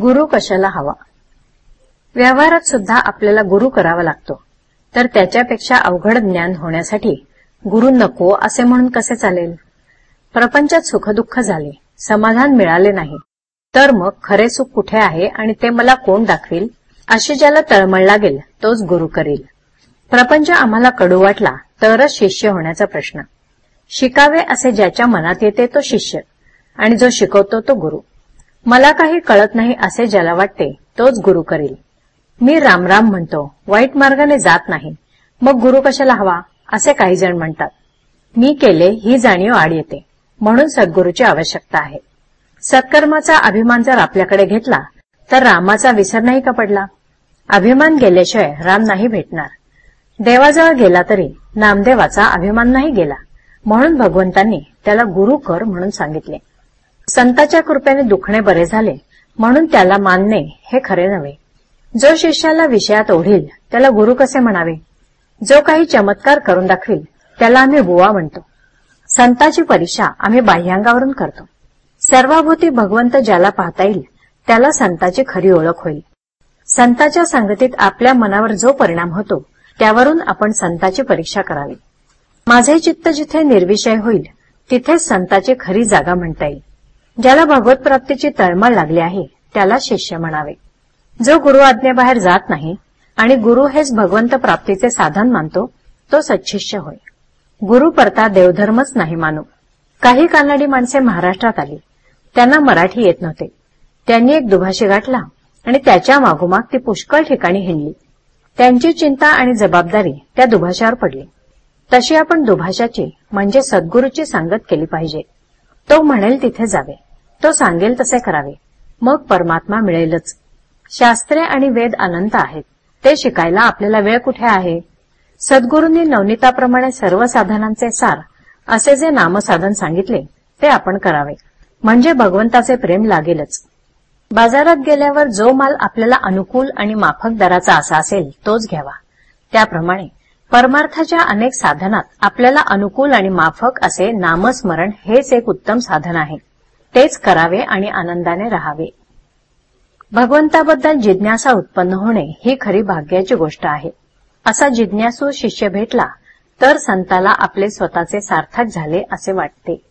गुरु कशाला हवा? व्यवहारात सुद्धा आपल्याला गुरु करावा लागतो. तर त्याच्यापेक्षा अवघड ज्ञान होण्यासाठी गुरु नको असे म्हणून कसे चालेल? प्रपंचात सुखदुःख झाले समाधान मिळाले नाही. तर मग खरे सुख कुठे आहे आणि ते मला कोण दाखवील? अशी ज्याला तळमळ लागेल तोच गुरु करील. प्रपंच आम्हाला कडू वाटला तरच शिष्य होण्याचा प्रश्न. शिकावे असे ज्याच्या मनात येते तो शिष्य आणि जो शिकवतो तो गुरु. मला काही कळत नाही असे ज्याला वाटते तोच गुरु करील. मी रामराम म्हणतो वाईट मार्गाने जात नाही. मग गुरु कशाला हवा? असे काही जण म्हणतात. मी केले ही जाणीव आड येते. म्हणून सद्गुरूची आवश्यकता आहे. सत्कर्माचा अभिमान जर आपल्याकडे घेतला तर रामाचा विसर नाही का पडला? अभिमान गेल्याशिवाय राम नाही भेटणार. देवाजवळ गेला तरी नामदेवाचा अभिमान नाही गेला. म्हणून भगवंतांनी त्याला गुरु कर म्हणून सांगितले. संताच्या कृपेने दुखणे बरे झाले म्हणून त्याला मानणे हे खरे नव्हे. जो शिष्याला विषयात ओढील त्याला गुरु कसे म्हणावे? जो काही चमत्कार करून दाखवील त्याला आम्ही बुवा म्हणतो. संताची परीक्षा आम्ही बाह्यांगावरून करतो. सर्वाभूती भगवंत ज्याला पाहता येईल त्याला संताची खरी ओळख होईल. संताच्या संगतीत आपल्या मनावर जो परिणाम होतो त्यावरून आपण संताची परीक्षा करावी. माझे चित्त जिथे निर्विषय होईल तिथेच संताची खरी जागा म्हणता येईल. ज्याला भगवत प्राप्तीची तळमळ लागली आहे त्याला शिष्य म्हणावे. जो गुरु आज्ञेबाहेर जात नाही आणि गुरु हेच भगवंत प्राप्तीचे साधन मानतो तो सच्छिष्य होय. गुरु परता देवधर्मच नाही मानू. काही कानडी माणसे महाराष्ट्रात आली. त्यांना मराठी येत नव्हते. त्यांनी एक दुभाषी गाठला आणि त्याच्या मागोमाग ती पुष्कळ ठिकाणी हिंडली. त्यांची चिंता आणि जबाबदारी त्या दुभाषावर पडली. तशी आपण दुभाषाची म्हणजे सद्गुरूची सांगत केली पाहिजे. तो म्हणेल तिथे जावे. तो सांगेल तसे करावे. मग परमात्मा मिळेलच. शास्त्रे आणि वेद अनंत आहेत. ते शिकायला आपल्याला वेळ कुठे आहे? सद्गुरूंनी नवनीताप्रमाणे सर्व साधनांचे सार असे जे नामसाधन सांगितले ते आपण करावे. म्हणजे भगवंताचे प्रेम लागेलच. बाजारात गेल्यावर जो माल आपल्याला अनुकूल आणि माफक दराचा असा असेल तोच घ्यावा. त्याप्रमाणे परमार्थाच्या अनेक साधनात आपल्याला अनुकूल आणि माफक असे नामस्मरण हेच एक उत्तम साधन आहे. तेच करावे आणि आनंदाने राहावे. भगवंताबद्दल जिज्ञासा उत्पन्न होणे ही खरी भाग्याची गोष्ट आहे. असा जिज्ञासू शिष्य भेटला तर संताला आपले स्वतःचे सार्थक झाले असे वाटते.